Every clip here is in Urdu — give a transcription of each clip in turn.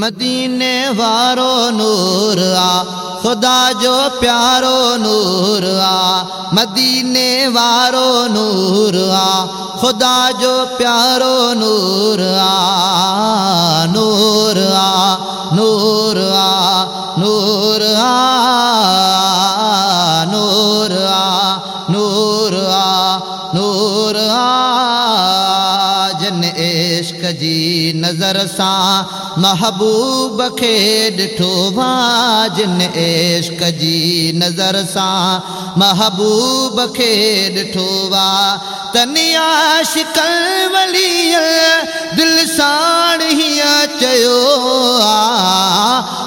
مدینے وارو نور آ، خدا جو پیارو نور آ، مدینے وارو نور آ، خدا جو پیارو نور آ نور آ نور آ۔ جن عشق جی نظر سان محبوب کے ڈٹھو جن عشق جی نظر سان محبوب کے ڈٹھو تنیا شکل ولی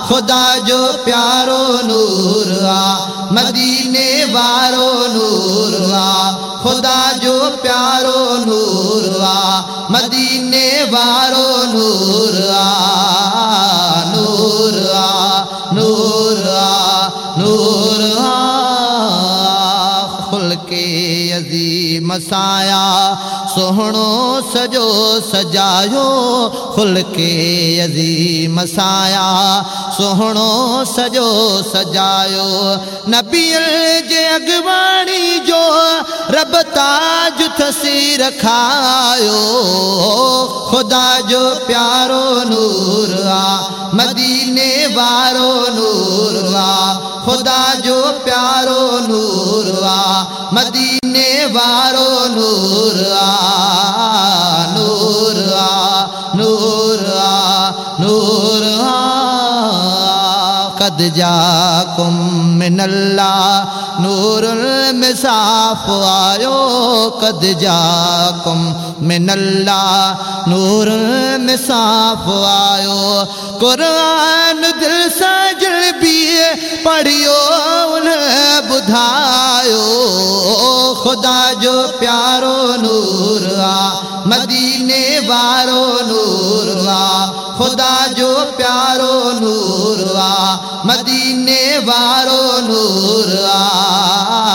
خدا جو پیارو نور آ، مدینے وارو نور آ۔ خدا جو پیارو نور آ، مدینے وارو نور آ۔ نور آ نور آ نور آ۔ خل کے عظیم مسایا سوہنو سجو سجایو خل کے عظیم مسایا سوہنو سجو سجایو، نبی جے اگوانی جو رب تاج تھسی رکھایو خدا جو پیارو نور آ، مدینے وارو نور آ۔ خدا جو پیارو نور آ، مدینے وارو نور آ نور آ نور آ نور آ قد جاکم من اللہ نور المصاف آیو قد جاکم من اللہ نور المصاف آیو قرآن دل سجل بھی پڑھیو انہیں بدھایو خدا جو پیارو نور آ، مدینے وارو نور آ۔ خدا جو پیارو نور آ، مدینے وارو نور آ۔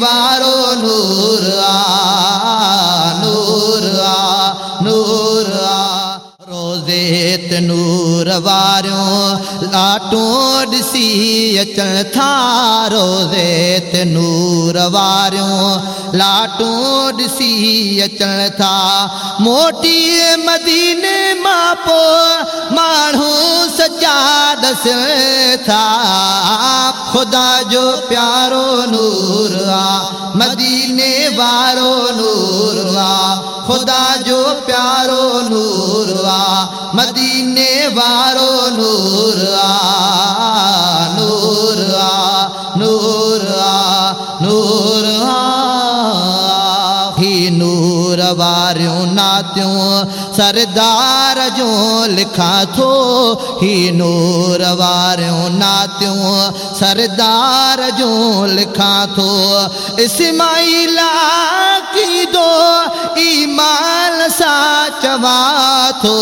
بارو نور آ روز نور لاٹوں تھا روزے تنور وال لاٹوں تھا۔ پو مانوں سجا دس تھا۔ خدا جو پیارو نور آ مدی والا خدا جو پیارو مدینے وارو نور آ نور آ نور آ نور آ۔ ہی نور واریوں ناتیوں سردار جوں لکھا تو ہی نور واریوں ناتیوں سردار جوں لکھا تو اسماعیلہ کی دو ایمان چواتھو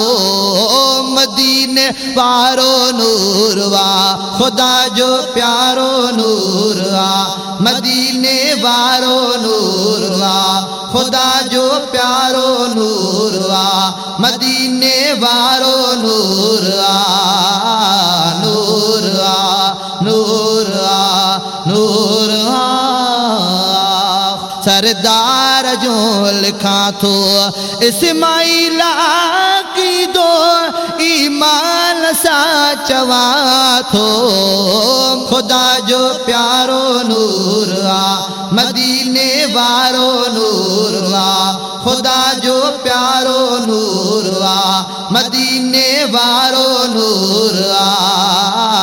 مدینے وارو نوروا خدا جو پیارو نوروا مدینے وارو نوروا خدا جو پیارو نوروا مدینے وارو نوروا نوروا نوروا نوروا سردار جو لکھا تو اسماعیلہ کی دو ایمان سا چوا تھو خدا جو پیارو نور آ، مدینے وارو نور آ۔ خدا جو پیارو نور آ، مدینے وارو نور آ۔